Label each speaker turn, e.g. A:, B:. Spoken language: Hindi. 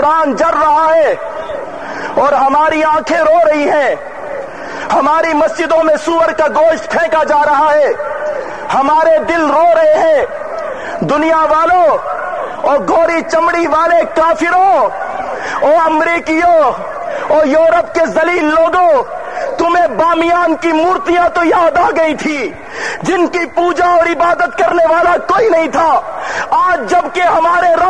A: कुरान जर रहा है और हमारी आँखें रो रही हैं। हमारी मस्जिदों में सुअर का गोश्त फेंका जा रहा है। हमारे दिल रो रहे हैं। दुनिया वालों और गोरी चमड़ी वाले काफिरों और अमरीकियों और यूरोप के जलील लोगों, तुम्हें बामियान की मूर्तियाँ तो याद आ गई थी, जिनकी पूजा और इबादत करने वाला कोई नहीं था। आज जबकि हमारे रब